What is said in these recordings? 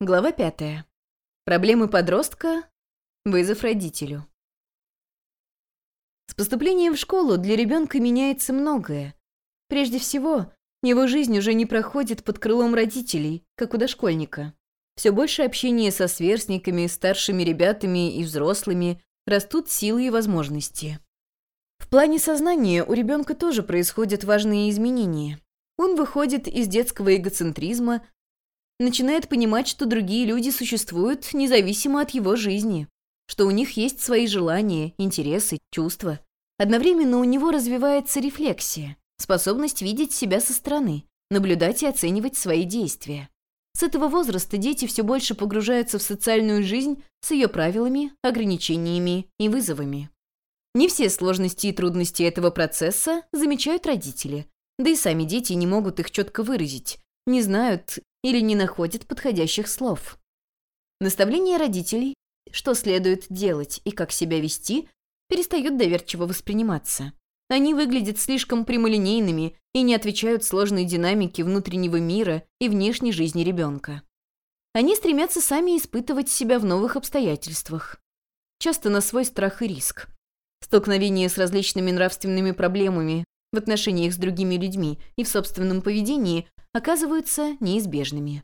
Глава пятая. Проблемы подростка. Вызов родителю. С поступлением в школу для ребенка меняется многое. Прежде всего, его жизнь уже не проходит под крылом родителей, как у дошкольника. Все больше общения со сверстниками, старшими ребятами и взрослыми, растут силы и возможности. В плане сознания у ребенка тоже происходят важные изменения. Он выходит из детского эгоцентризма, начинает понимать, что другие люди существуют независимо от его жизни, что у них есть свои желания, интересы, чувства. Одновременно у него развивается рефлексия, способность видеть себя со стороны, наблюдать и оценивать свои действия. С этого возраста дети все больше погружаются в социальную жизнь с ее правилами, ограничениями и вызовами. Не все сложности и трудности этого процесса замечают родители, да и сами дети не могут их четко выразить, не знают или не находят подходящих слов. Наставления родителей, что следует делать и как себя вести, перестают доверчиво восприниматься. Они выглядят слишком прямолинейными и не отвечают сложной динамике внутреннего мира и внешней жизни ребенка. Они стремятся сами испытывать себя в новых обстоятельствах, часто на свой страх и риск. Столкновение с различными нравственными проблемами в отношениях с другими людьми и в собственном поведении оказываются неизбежными.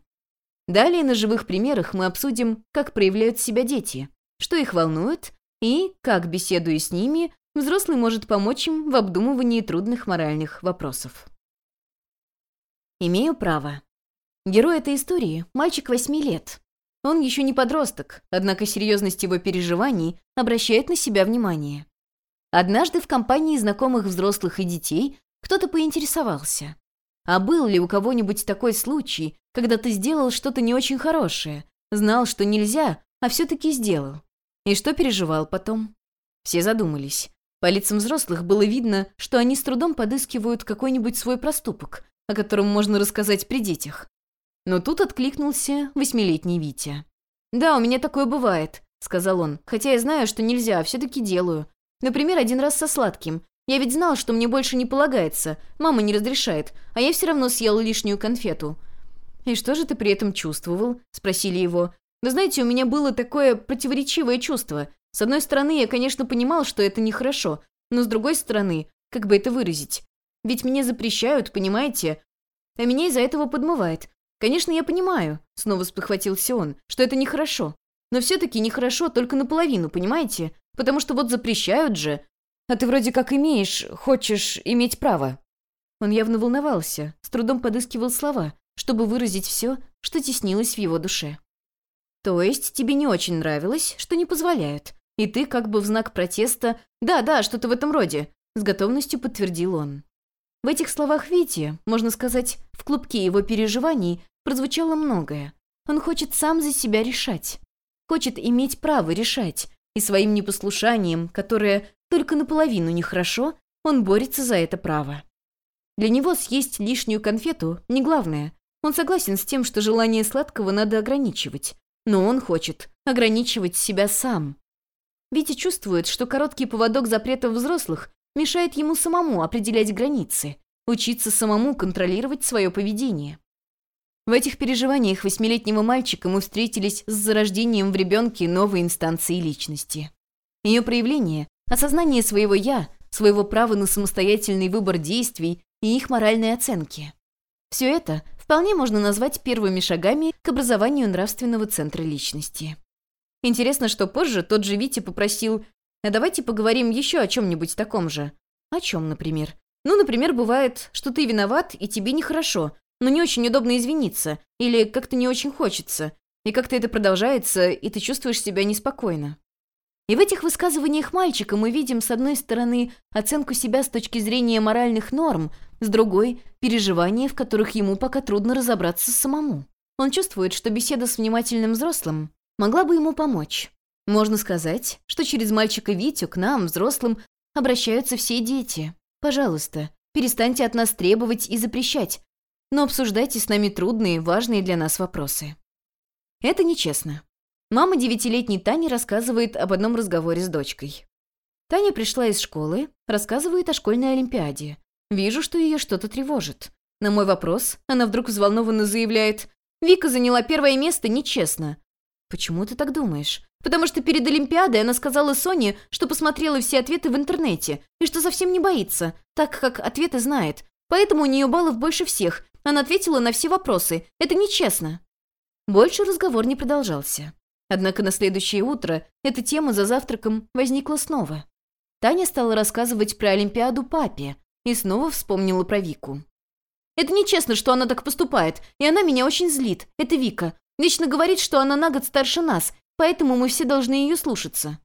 Далее на живых примерах мы обсудим, как проявляют себя дети, что их волнует и, как, беседуя с ними, взрослый может помочь им в обдумывании трудных моральных вопросов. Имею право. Герой этой истории – мальчик 8 лет. Он еще не подросток, однако серьезность его переживаний обращает на себя внимание. Однажды в компании знакомых взрослых и детей кто-то поинтересовался. А был ли у кого-нибудь такой случай, когда ты сделал что-то не очень хорошее, знал, что нельзя, а все-таки сделал? И что переживал потом? Все задумались. По лицам взрослых было видно, что они с трудом подыскивают какой-нибудь свой проступок, о котором можно рассказать при детях. Но тут откликнулся восьмилетний Витя. «Да, у меня такое бывает», — сказал он, «хотя я знаю, что нельзя, а все-таки делаю. Например, один раз со сладким. Я ведь знал, что мне больше не полагается. Мама не разрешает, а я все равно съел лишнюю конфету». «И что же ты при этом чувствовал?» – спросили его. «Вы знаете, у меня было такое противоречивое чувство. С одной стороны, я, конечно, понимал, что это нехорошо, но с другой стороны, как бы это выразить? Ведь мне запрещают, понимаете? А меня из-за этого подмывает. Конечно, я понимаю, снова спохватился он, что это нехорошо. Но все-таки нехорошо только наполовину, понимаете? Потому что вот запрещают же, а ты вроде как имеешь, хочешь иметь право». Он явно волновался, с трудом подыскивал слова, чтобы выразить все, что теснилось в его душе. «То есть тебе не очень нравилось, что не позволяют, и ты как бы в знак протеста «да-да, что-то в этом роде», с готовностью подтвердил он. В этих словах Вити, можно сказать, в клубке его переживаний прозвучало многое. Он хочет сам за себя решать. Хочет иметь право решать, и своим непослушанием, которое только наполовину нехорошо, он борется за это право. Для него съесть лишнюю конфету не главное. Он согласен с тем, что желание сладкого надо ограничивать. Но он хочет ограничивать себя сам. Витя чувствует, что короткий поводок запретов взрослых мешает ему самому определять границы, учиться самому контролировать свое поведение. В этих переживаниях восьмилетнего мальчика мы встретились с зарождением в ребенке новой инстанции личности. Ее проявление осознание своего «я», своего права на самостоятельный выбор действий и их моральной оценки. Все это вполне можно назвать первыми шагами к образованию нравственного центра личности. Интересно, что позже тот же Витя попросил «А давайте поговорим еще о чем-нибудь таком же». О чем, например? Ну, например, бывает, что ты виноват, и тебе нехорошо, но не очень удобно извиниться, или как-то не очень хочется, и как-то это продолжается, и ты чувствуешь себя неспокойно. И в этих высказываниях мальчика мы видим, с одной стороны, оценку себя с точки зрения моральных норм, с другой – переживания, в которых ему пока трудно разобраться самому. Он чувствует, что беседа с внимательным взрослым могла бы ему помочь. Можно сказать, что через мальчика Витю к нам, взрослым, обращаются все дети. Пожалуйста, перестаньте от нас требовать и запрещать, но обсуждайте с нами трудные, важные для нас вопросы. Это нечестно. Мама девятилетней Тани рассказывает об одном разговоре с дочкой. Таня пришла из школы, рассказывает о школьной олимпиаде. Вижу, что ее что-то тревожит. На мой вопрос она вдруг взволнованно заявляет Вика заняла первое место нечестно. Почему ты так думаешь? Потому что перед Олимпиадой она сказала Соне, что посмотрела все ответы в интернете и что совсем не боится, так как ответы знает. Поэтому у нее баллов больше всех. Она ответила на все вопросы. Это нечестно. Больше разговор не продолжался. Однако на следующее утро эта тема за завтраком возникла снова. Таня стала рассказывать про Олимпиаду папе и снова вспомнила про Вику. «Это нечестно, что она так поступает, и она меня очень злит. Это Вика. Вечно говорит, что она на год старше нас, поэтому мы все должны ее слушаться».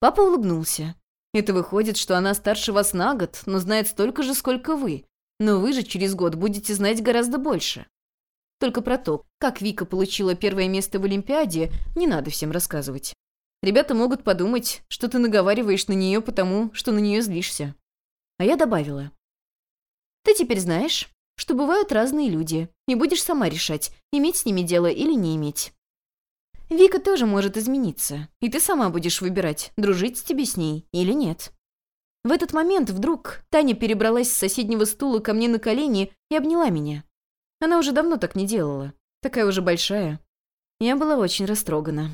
Папа улыбнулся. «Это выходит, что она старше вас на год, но знает столько же, сколько вы. Но вы же через год будете знать гораздо больше». Только про то, как Вика получила первое место в Олимпиаде, не надо всем рассказывать. Ребята могут подумать, что ты наговариваешь на нее потому, что на нее злишься. А я добавила. Ты теперь знаешь, что бывают разные люди, и будешь сама решать, иметь с ними дело или не иметь. Вика тоже может измениться, и ты сама будешь выбирать, дружить тебе с ней или нет. В этот момент вдруг Таня перебралась с соседнего стула ко мне на колени и обняла меня. Она уже давно так не делала. Такая уже большая. Я была очень растрогана.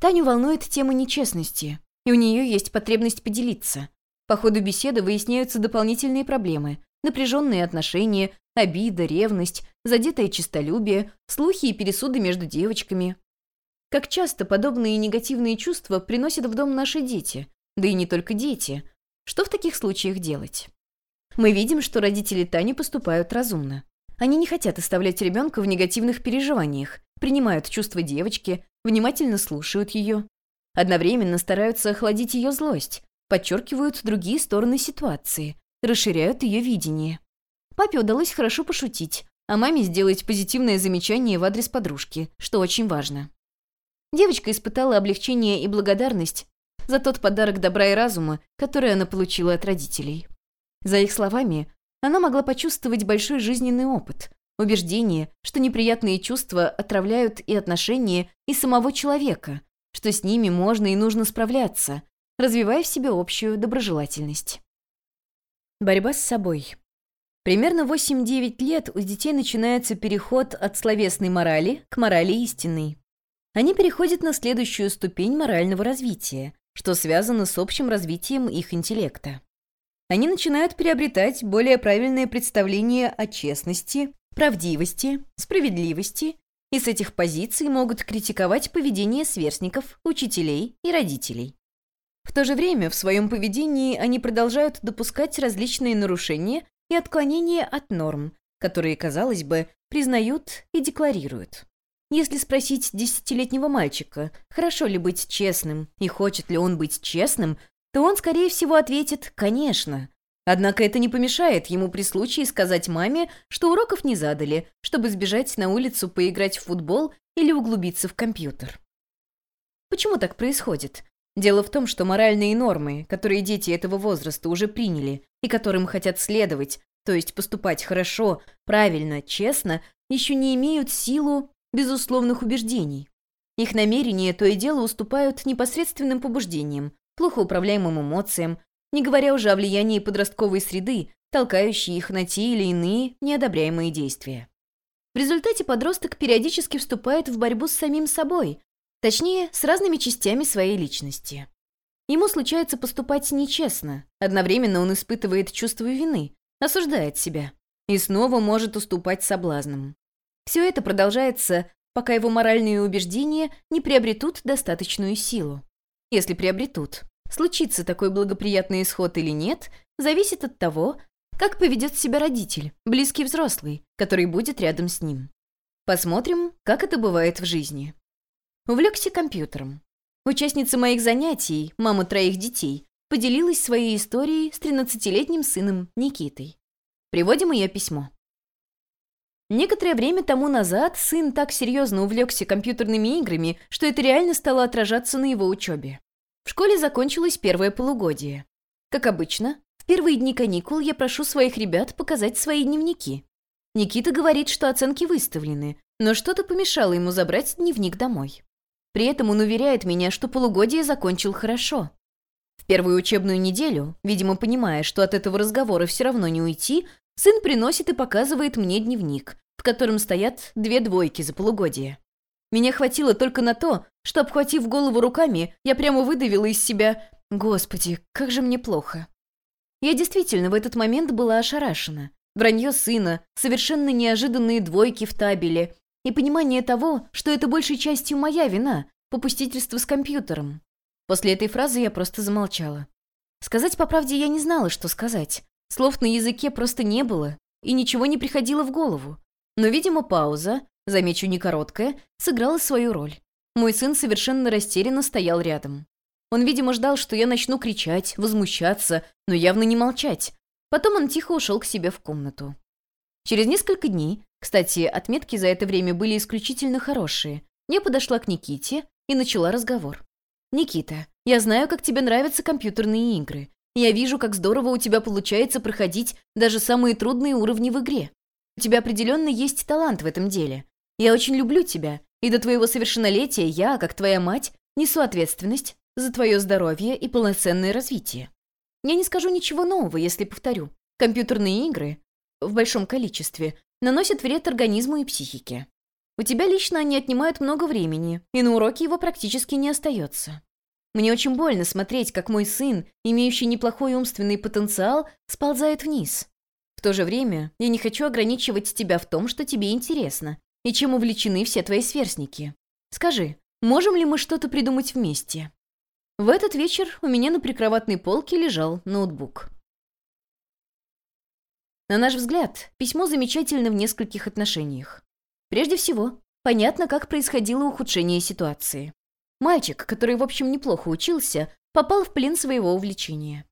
Таню волнует тема нечестности, и у нее есть потребность поделиться. По ходу беседы выясняются дополнительные проблемы. Напряженные отношения, обида, ревность, задетое честолюбие, слухи и пересуды между девочками. Как часто подобные негативные чувства приносят в дом наши дети, да и не только дети. Что в таких случаях делать? Мы видим, что родители Тани поступают разумно. Они не хотят оставлять ребенка в негативных переживаниях, принимают чувства девочки, внимательно слушают ее. Одновременно стараются охладить ее злость, подчеркивают другие стороны ситуации, расширяют ее видение. Папе удалось хорошо пошутить, а маме сделать позитивное замечание в адрес подружки, что очень важно. Девочка испытала облегчение и благодарность за тот подарок добра и разума, который она получила от родителей. За их словами, она могла почувствовать большой жизненный опыт, убеждение, что неприятные чувства отравляют и отношения, и самого человека, что с ними можно и нужно справляться, развивая в себе общую доброжелательность. Борьба с собой. Примерно 8-9 лет у детей начинается переход от словесной морали к морали истинной. Они переходят на следующую ступень морального развития, что связано с общим развитием их интеллекта они начинают приобретать более правильное представление о честности, правдивости, справедливости, и с этих позиций могут критиковать поведение сверстников, учителей и родителей. В то же время в своем поведении они продолжают допускать различные нарушения и отклонения от норм, которые, казалось бы, признают и декларируют. Если спросить десятилетнего мальчика, хорошо ли быть честным и хочет ли он быть честным, то он, скорее всего, ответит «конечно». Однако это не помешает ему при случае сказать маме, что уроков не задали, чтобы сбежать на улицу поиграть в футбол или углубиться в компьютер. Почему так происходит? Дело в том, что моральные нормы, которые дети этого возраста уже приняли и которым хотят следовать, то есть поступать хорошо, правильно, честно, еще не имеют силу безусловных убеждений. Их намерения то и дело уступают непосредственным побуждениям, плохо управляемым эмоциям, не говоря уже о влиянии подростковой среды, толкающей их на те или иные неодобряемые действия. В результате подросток периодически вступает в борьбу с самим собой, точнее, с разными частями своей личности. Ему случается поступать нечестно, одновременно он испытывает чувство вины, осуждает себя и снова может уступать соблазнам. Все это продолжается, пока его моральные убеждения не приобретут достаточную силу. Если приобретут. Случится такой благоприятный исход или нет, зависит от того, как поведет себя родитель, близкий взрослый, который будет рядом с ним. Посмотрим, как это бывает в жизни. Увлекся компьютером. Участница моих занятий, мама троих детей, поделилась своей историей с 13-летним сыном Никитой. Приводим ее письмо. Некоторое время тому назад сын так серьезно увлекся компьютерными играми, что это реально стало отражаться на его учебе. В школе закончилось первое полугодие. Как обычно, в первые дни каникул я прошу своих ребят показать свои дневники. Никита говорит, что оценки выставлены, но что-то помешало ему забрать дневник домой. При этом он уверяет меня, что полугодие закончил хорошо. В первую учебную неделю, видимо, понимая, что от этого разговора все равно не уйти, сын приносит и показывает мне дневник, в которым стоят две двойки за полугодие. Меня хватило только на то, что, обхватив голову руками, я прямо выдавила из себя «Господи, как же мне плохо». Я действительно в этот момент была ошарашена. Вранье сына, совершенно неожиданные двойки в табеле и понимание того, что это большей частью моя вина, попустительство с компьютером. После этой фразы я просто замолчала. Сказать по правде я не знала, что сказать. Слов на языке просто не было, и ничего не приходило в голову. Но, видимо, пауза, замечу не короткая, сыграла свою роль. Мой сын совершенно растерянно стоял рядом. Он, видимо, ждал, что я начну кричать, возмущаться, но явно не молчать. Потом он тихо ушел к себе в комнату. Через несколько дней, кстати, отметки за это время были исключительно хорошие, я подошла к Никите и начала разговор. «Никита, я знаю, как тебе нравятся компьютерные игры. Я вижу, как здорово у тебя получается проходить даже самые трудные уровни в игре. У тебя определенно есть талант в этом деле. Я очень люблю тебя, и до твоего совершеннолетия я, как твоя мать, несу ответственность за твое здоровье и полноценное развитие. Я не скажу ничего нового, если повторю. Компьютерные игры в большом количестве наносят вред организму и психике. У тебя лично они отнимают много времени, и на уроке его практически не остается. Мне очень больно смотреть, как мой сын, имеющий неплохой умственный потенциал, сползает вниз. В то же время я не хочу ограничивать тебя в том, что тебе интересно, и чем увлечены все твои сверстники. Скажи, можем ли мы что-то придумать вместе?» В этот вечер у меня на прикроватной полке лежал ноутбук. На наш взгляд, письмо замечательно в нескольких отношениях. Прежде всего, понятно, как происходило ухудшение ситуации. Мальчик, который, в общем, неплохо учился, попал в плен своего увлечения.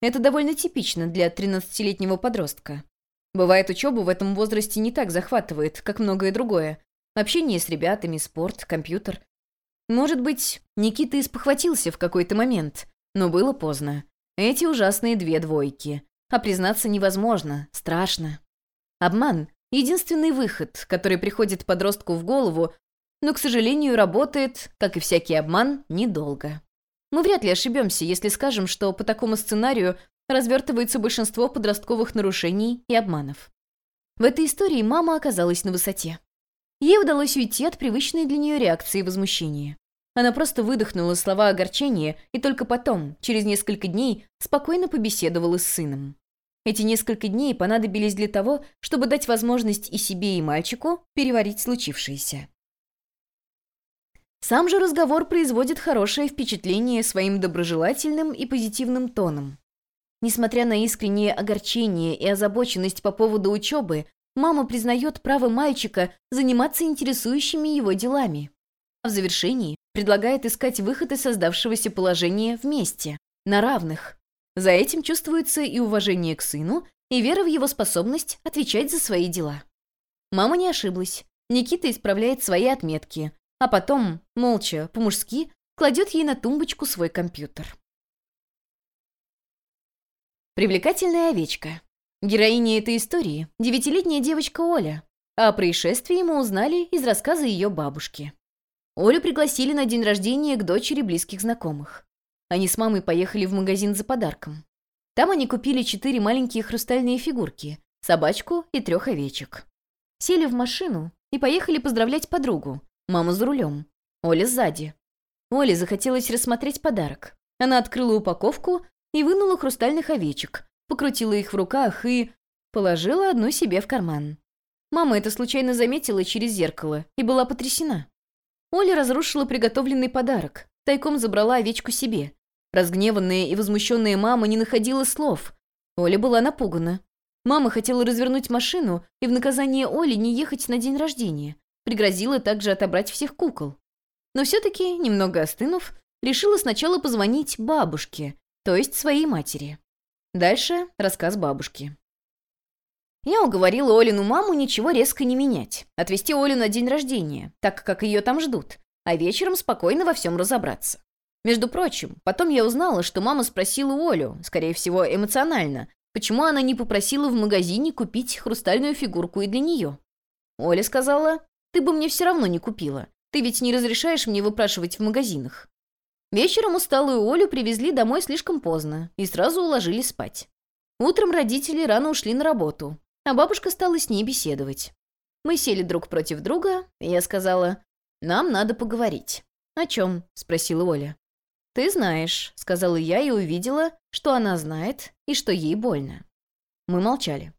Это довольно типично для 13-летнего подростка. Бывает, учебу в этом возрасте не так захватывает, как многое другое. Общение с ребятами, спорт, компьютер. Может быть, Никита испохватился в какой-то момент, но было поздно. Эти ужасные две двойки. А признаться невозможно, страшно. Обман — единственный выход, который приходит подростку в голову, но, к сожалению, работает, как и всякий обман, недолго. Мы вряд ли ошибемся, если скажем, что по такому сценарию развертывается большинство подростковых нарушений и обманов. В этой истории мама оказалась на высоте. Ей удалось уйти от привычной для нее реакции возмущения. Она просто выдохнула слова огорчения и только потом, через несколько дней, спокойно побеседовала с сыном. Эти несколько дней понадобились для того, чтобы дать возможность и себе, и мальчику переварить случившееся. Сам же разговор производит хорошее впечатление своим доброжелательным и позитивным тоном. Несмотря на искреннее огорчение и озабоченность по поводу учебы, мама признает право мальчика заниматься интересующими его делами. А в завершении предлагает искать выход из создавшегося положения вместе, на равных. За этим чувствуется и уважение к сыну, и вера в его способность отвечать за свои дела. Мама не ошиблась. Никита исправляет свои отметки, а потом, молча, по-мужски, кладет ей на тумбочку свой компьютер. Привлекательная овечка. Героиня этой истории – девятилетняя девочка Оля, а о происшествии мы узнали из рассказа ее бабушки. Олю пригласили на день рождения к дочери близких знакомых. Они с мамой поехали в магазин за подарком. Там они купили четыре маленькие хрустальные фигурки, собачку и трех овечек. Сели в машину и поехали поздравлять подругу, мама за рулем, Оля сзади. Оле захотелось рассмотреть подарок. Она открыла упаковку и вынула хрустальных овечек, покрутила их в руках и... положила одну себе в карман. Мама это случайно заметила через зеркало и была потрясена. Оля разрушила приготовленный подарок, тайком забрала овечку себе. Разгневанная и возмущенная мама не находила слов. Оля была напугана. Мама хотела развернуть машину и в наказание Оли не ехать на день рождения. Пригрозила также отобрать всех кукол. Но все-таки, немного остынув, решила сначала позвонить бабушке, то есть своей матери. Дальше рассказ бабушки. Я уговорила Олину маму ничего резко не менять, отвезти Олю на день рождения, так как ее там ждут, а вечером спокойно во всем разобраться. Между прочим, потом я узнала, что мама спросила Олю, скорее всего, эмоционально, почему она не попросила в магазине купить хрустальную фигурку и для нее. Оля сказала, «Ты бы мне все равно не купила. Ты ведь не разрешаешь мне выпрашивать в магазинах». Вечером усталую Олю привезли домой слишком поздно и сразу уложили спать. Утром родители рано ушли на работу, а бабушка стала с ней беседовать. Мы сели друг против друга, и я сказала, «Нам надо поговорить». «О чем?» — спросила Оля. «Ты знаешь», — сказала я и увидела, что она знает и что ей больно. Мы молчали.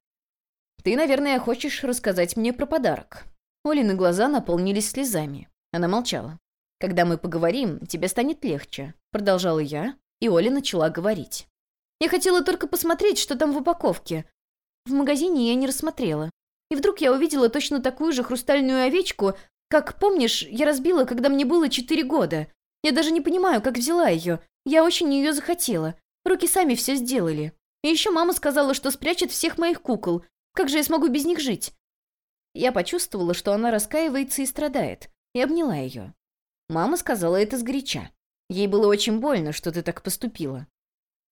«Ты, наверное, хочешь рассказать мне про подарок». Олины глаза наполнились слезами. Она молчала. «Когда мы поговорим, тебе станет легче», — продолжала я, и Оля начала говорить. «Я хотела только посмотреть, что там в упаковке. В магазине я не рассмотрела. И вдруг я увидела точно такую же хрустальную овечку, как, помнишь, я разбила, когда мне было четыре года. Я даже не понимаю, как взяла ее. Я очень ее захотела. Руки сами все сделали. И еще мама сказала, что спрячет всех моих кукол. Как же я смогу без них жить?» Я почувствовала, что она раскаивается и страдает, и обняла ее. Мама сказала это сгоряча. Ей было очень больно, что ты так поступила.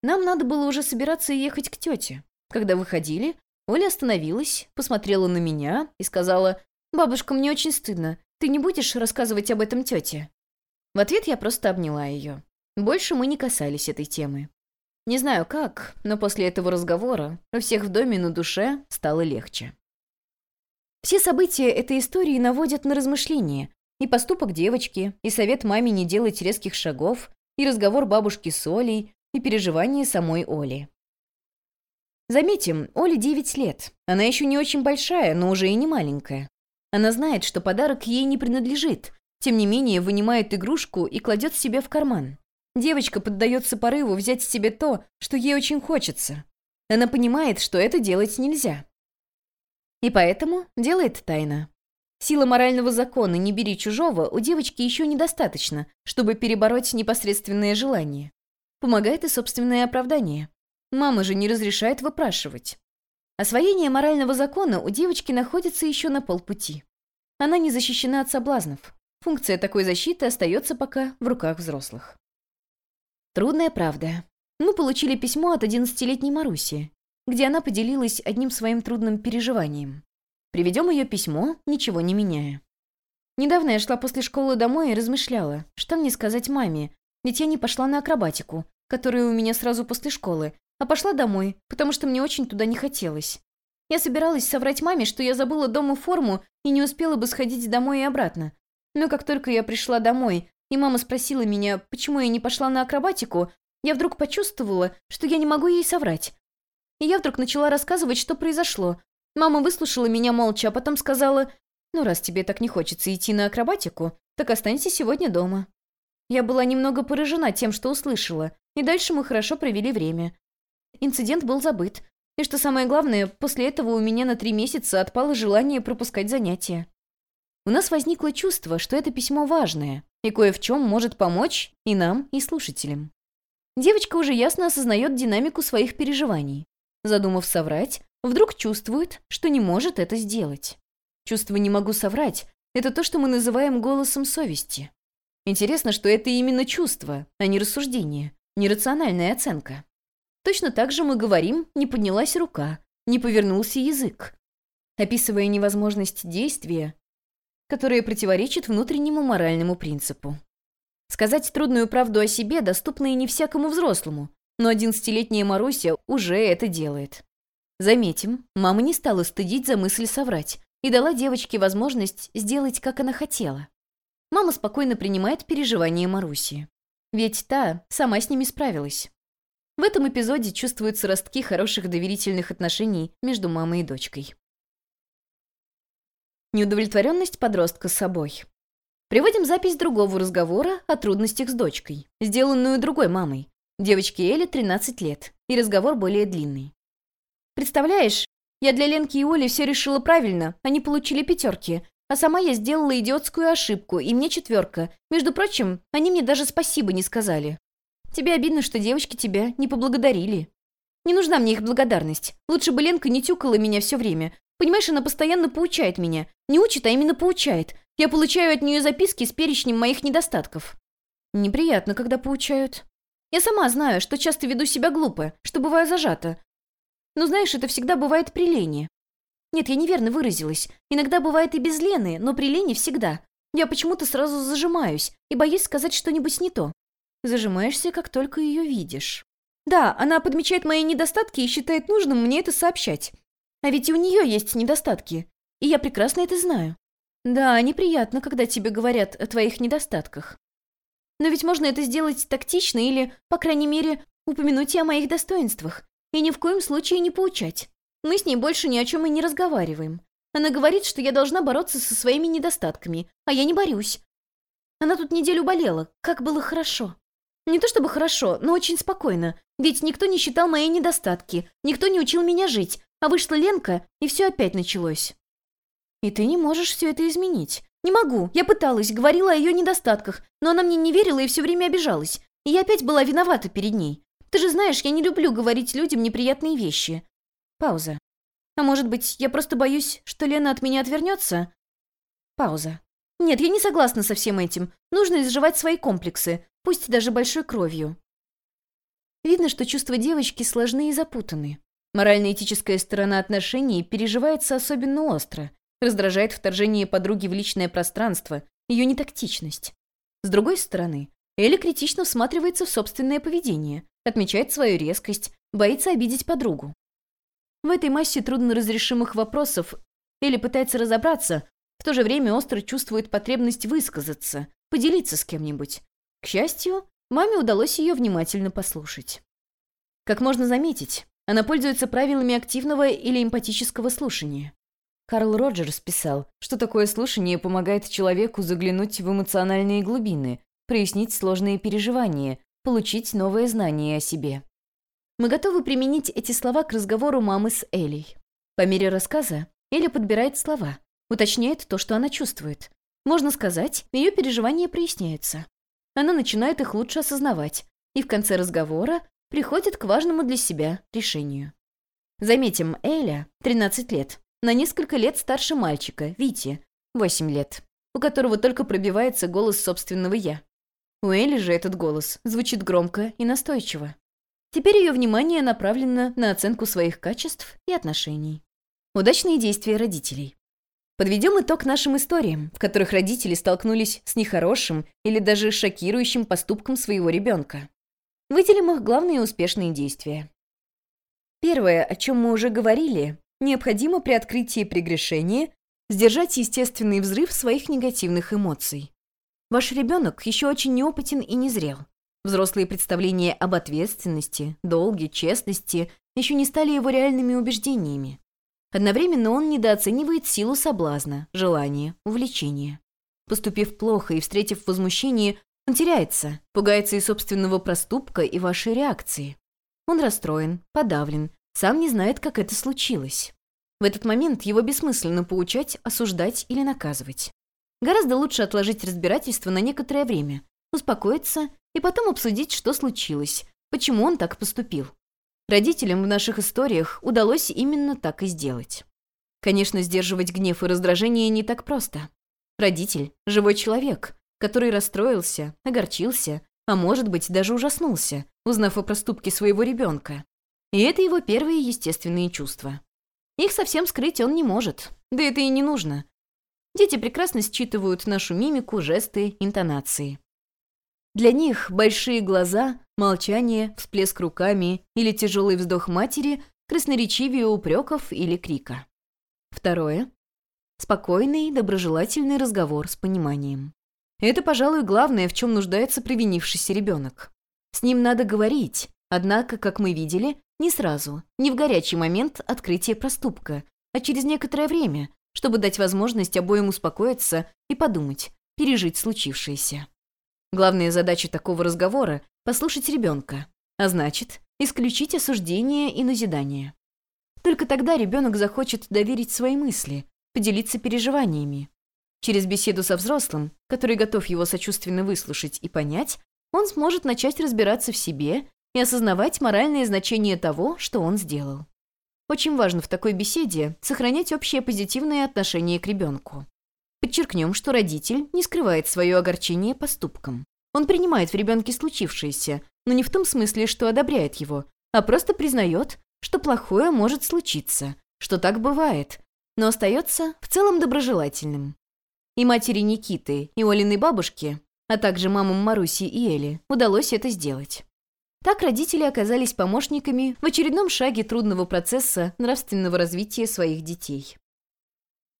Нам надо было уже собираться и ехать к тете. Когда выходили, Оля остановилась, посмотрела на меня и сказала, «Бабушка, мне очень стыдно. Ты не будешь рассказывать об этом тете?» В ответ я просто обняла ее. Больше мы не касались этой темы. Не знаю как, но после этого разговора у всех в доме на душе стало легче. Все события этой истории наводят на размышления. И поступок девочки, и совет маме не делать резких шагов, и разговор бабушки с Олей, и переживания самой Оли. Заметим, Оле 9 лет. Она еще не очень большая, но уже и не маленькая. Она знает, что подарок ей не принадлежит, тем не менее вынимает игрушку и кладет себе в карман. Девочка поддается порыву взять себе то, что ей очень хочется. Она понимает, что это делать нельзя. И поэтому делает тайно. Сила морального закона «не бери чужого» у девочки еще недостаточно, чтобы перебороть непосредственное желание. Помогает и собственное оправдание. Мама же не разрешает выпрашивать. Освоение морального закона у девочки находится еще на полпути. Она не защищена от соблазнов. Функция такой защиты остается пока в руках взрослых. Трудная правда. Мы получили письмо от 11-летней Маруси, где она поделилась одним своим трудным переживанием. Приведем ее письмо, ничего не меняя. Недавно я шла после школы домой и размышляла, что мне сказать маме, ведь я не пошла на акробатику, которая у меня сразу после школы, а пошла домой, потому что мне очень туда не хотелось. Я собиралась соврать маме, что я забыла дома форму и не успела бы сходить домой и обратно. Но как только я пришла домой, и мама спросила меня, почему я не пошла на акробатику, я вдруг почувствовала, что я не могу ей соврать. И я вдруг начала рассказывать, что произошло. Мама выслушала меня молча, а потом сказала, «Ну, раз тебе так не хочется идти на акробатику, так останься сегодня дома». Я была немного поражена тем, что услышала, и дальше мы хорошо провели время. Инцидент был забыт. И что самое главное, после этого у меня на три месяца отпало желание пропускать занятия. У нас возникло чувство, что это письмо важное, и кое в чем может помочь и нам, и слушателям. Девочка уже ясно осознает динамику своих переживаний. Задумав соврать, вдруг чувствует, что не может это сделать. Чувство «не могу соврать» — это то, что мы называем голосом совести. Интересно, что это именно чувство, а не рассуждение, нерациональная оценка. Точно так же мы говорим «не поднялась рука», «не повернулся язык», описывая невозможность действия, которое противоречит внутреннему моральному принципу. Сказать трудную правду о себе доступно и не всякому взрослому, но одиннадцатилетняя Маруся уже это делает. Заметим, мама не стала стыдить за мысль соврать и дала девочке возможность сделать, как она хотела. Мама спокойно принимает переживания Маруси. Ведь та сама с ними справилась. В этом эпизоде чувствуются ростки хороших доверительных отношений между мамой и дочкой. Неудовлетворенность подростка с собой. Приводим запись другого разговора о трудностях с дочкой, сделанную другой мамой. Девочке Эле 13 лет, и разговор более длинный. «Представляешь, я для Ленки и Оли все решила правильно, они получили пятерки, а сама я сделала идиотскую ошибку, и мне четверка. Между прочим, они мне даже спасибо не сказали. Тебе обидно, что девочки тебя не поблагодарили. Не нужна мне их благодарность. Лучше бы Ленка не тюкала меня все время, Понимаешь, она постоянно поучает меня. Не учит, а именно поучает. Я получаю от нее записки с перечнем моих недостатков. Неприятно, когда поучают. Я сама знаю, что часто веду себя глупо, что бываю зажата. Но знаешь, это всегда бывает при лени. Нет, я неверно выразилась. Иногда бывает и без Лены, но при лени всегда. Я почему-то сразу зажимаюсь и боюсь сказать что-нибудь не то. Зажимаешься, как только ее видишь. Да, она подмечает мои недостатки и считает нужным мне это сообщать. А ведь и у нее есть недостатки. и я прекрасно это знаю. Да, неприятно, когда тебе говорят о твоих недостатках. Но ведь можно это сделать тактично или, по крайней мере, упомянуть и о моих достоинствах. И ни в коем случае не поучать. Мы с ней больше ни о чем и не разговариваем. Она говорит, что я должна бороться со своими недостатками, а я не борюсь. Она тут неделю болела. Как было хорошо. Не то чтобы хорошо, но очень спокойно. Ведь никто не считал мои недостатки, никто не учил меня жить. А вышла Ленка, и все опять началось. И ты не можешь все это изменить. Не могу. Я пыталась, говорила о ее недостатках, но она мне не верила и все время обижалась. И я опять была виновата перед ней. Ты же знаешь, я не люблю говорить людям неприятные вещи. Пауза. А может быть, я просто боюсь, что Лена от меня отвернется? Пауза. Нет, я не согласна со всем этим. Нужно изживать свои комплексы, пусть даже большой кровью. Видно, что чувства девочки сложны и запутаны. Морально-этическая сторона отношений переживается особенно остро. Раздражает вторжение подруги в личное пространство, ее нетактичность. С другой стороны, Элли критично всматривается в собственное поведение, отмечает свою резкость, боится обидеть подругу. В этой массе трудноразрешимых вопросов Элли пытается разобраться, в то же время остро чувствует потребность высказаться, поделиться с кем-нибудь. К счастью, маме удалось ее внимательно послушать. Как можно заметить, она пользуется правилами активного или эмпатического слушания. Карл Роджерс писал, что такое слушание помогает человеку заглянуть в эмоциональные глубины, прояснить сложные переживания, получить новые знания о себе. Мы готовы применить эти слова к разговору мамы с Элей. По мере рассказа Эля подбирает слова, уточняет то, что она чувствует. Можно сказать, ее переживания проясняются. Она начинает их лучше осознавать, и в конце разговора приходит к важному для себя решению. Заметим, Эля, 13 лет, на несколько лет старше мальчика, Вити, 8 лет, у которого только пробивается голос собственного «я». У Эли же этот голос звучит громко и настойчиво. Теперь ее внимание направлено на оценку своих качеств и отношений. Удачные действия родителей. Подведем итог нашим историям, в которых родители столкнулись с нехорошим или даже шокирующим поступком своего ребенка. Выделим их главные успешные действия. Первое, о чем мы уже говорили, необходимо при открытии прегрешения сдержать естественный взрыв своих негативных эмоций. Ваш ребенок еще очень неопытен и незрел. Взрослые представления об ответственности, долге, честности еще не стали его реальными убеждениями. Одновременно он недооценивает силу соблазна, желания, увлечения. Поступив плохо и встретив возмущение, он теряется, пугается и собственного проступка, и вашей реакции. Он расстроен, подавлен, сам не знает, как это случилось. В этот момент его бессмысленно поучать, осуждать или наказывать. Гораздо лучше отложить разбирательство на некоторое время, успокоиться и потом обсудить, что случилось, почему он так поступил. Родителям в наших историях удалось именно так и сделать. Конечно, сдерживать гнев и раздражение не так просто. Родитель – живой человек, который расстроился, огорчился, а может быть, даже ужаснулся, узнав о проступке своего ребенка. И это его первые естественные чувства. Их совсем скрыть он не может, да это и не нужно. Дети прекрасно считывают нашу мимику, жесты, интонации. Для них большие глаза, молчание, всплеск руками или тяжелый вздох матери красноречивее упреков или крика. Второе. Спокойный, доброжелательный разговор с пониманием. Это, пожалуй, главное, в чем нуждается привинившийся ребенок. С ним надо говорить, однако, как мы видели, не сразу, не в горячий момент открытия проступка, а через некоторое время, чтобы дать возможность обоим успокоиться и подумать, пережить случившееся. Главная задача такого разговора – послушать ребенка, а значит, исключить осуждение и назидание. Только тогда ребенок захочет доверить свои мысли, поделиться переживаниями. Через беседу со взрослым, который готов его сочувственно выслушать и понять, он сможет начать разбираться в себе и осознавать моральное значение того, что он сделал. Очень важно в такой беседе сохранять общее позитивное отношение к ребенку. Подчеркнем, что родитель не скрывает свое огорчение поступком. Он принимает в ребенке случившееся, но не в том смысле, что одобряет его, а просто признает, что плохое может случиться, что так бывает, но остается в целом доброжелательным. И матери Никиты, и Олиной бабушке, а также мамам Маруси и Эли, удалось это сделать. Так родители оказались помощниками в очередном шаге трудного процесса нравственного развития своих детей.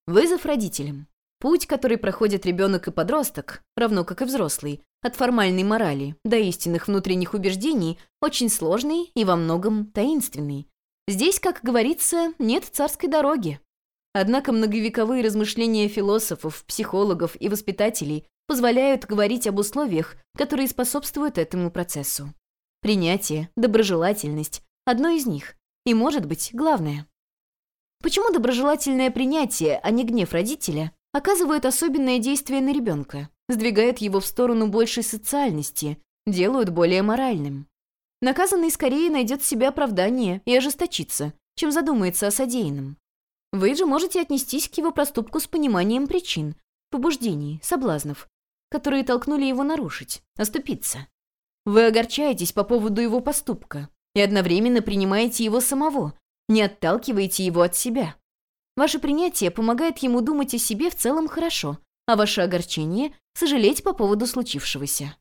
Вызов родителям. Путь, который проходит ребенок и подросток, равно как и взрослый, от формальной морали до истинных внутренних убеждений, очень сложный и во многом таинственный. Здесь, как говорится, нет царской дороги. Однако многовековые размышления философов, психологов и воспитателей позволяют говорить об условиях, которые способствуют этому процессу. Принятие, доброжелательность – одно из них, и, может быть, главное. Почему доброжелательное принятие, а не гнев родителя, оказывает особенное действие на ребенка, сдвигает его в сторону большей социальности, делают более моральным? Наказанный скорее найдет себе оправдание и ожесточится, чем задумается о содеянном. Вы же можете отнестись к его проступку с пониманием причин, побуждений, соблазнов, которые толкнули его нарушить, оступиться. Вы огорчаетесь по поводу его поступка и одновременно принимаете его самого, не отталкиваете его от себя. Ваше принятие помогает ему думать о себе в целом хорошо, а ваше огорчение — сожалеть по поводу случившегося.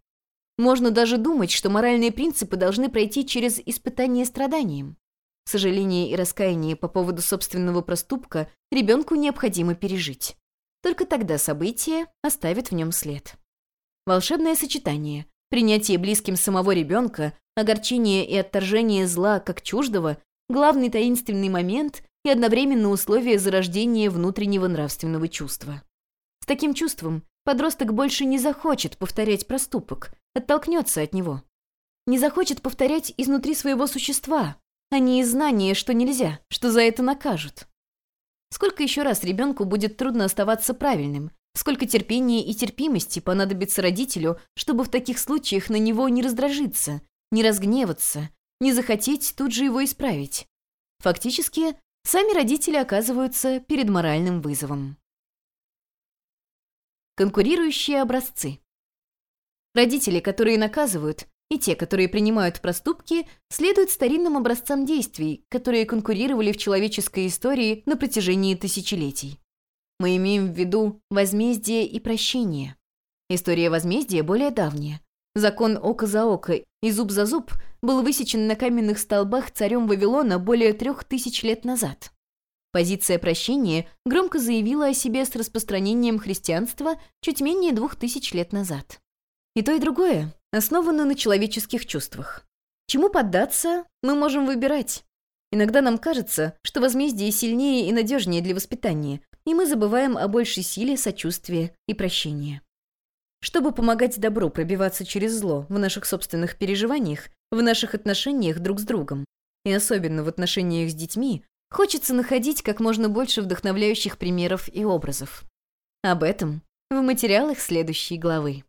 Можно даже думать, что моральные принципы должны пройти через испытание страданием. Сожаление и раскаяние по поводу собственного проступка ребенку необходимо пережить. Только тогда событие оставит в нем след. Волшебное сочетание, принятие близким самого ребенка, огорчение и отторжение зла как чуждого, главный таинственный момент и одновременно условие зарождения внутреннего нравственного чувства. С таким чувством подросток больше не захочет повторять проступок, оттолкнется от него. Не захочет повторять изнутри своего существа, а не из знания, что нельзя, что за это накажут. Сколько еще раз ребенку будет трудно оставаться правильным, сколько терпения и терпимости понадобится родителю, чтобы в таких случаях на него не раздражиться, не разгневаться, не захотеть тут же его исправить. Фактически, сами родители оказываются перед моральным вызовом. Конкурирующие образцы. Родители, которые наказывают, и те, которые принимают проступки, следуют старинным образцам действий, которые конкурировали в человеческой истории на протяжении тысячелетий. Мы имеем в виду возмездие и прощение. История возмездия более давняя. Закон око за око и зуб за зуб был высечен на каменных столбах царем Вавилона более трех тысяч лет назад. Позиция прощения громко заявила о себе с распространением христианства чуть менее двух тысяч лет назад. И то, и другое основано на человеческих чувствах. Чему поддаться, мы можем выбирать. Иногда нам кажется, что возмездие сильнее и надежнее для воспитания, и мы забываем о большей силе сочувствия и прощения. Чтобы помогать добру пробиваться через зло в наших собственных переживаниях, в наших отношениях друг с другом, и особенно в отношениях с детьми, хочется находить как можно больше вдохновляющих примеров и образов. Об этом в материалах следующей главы.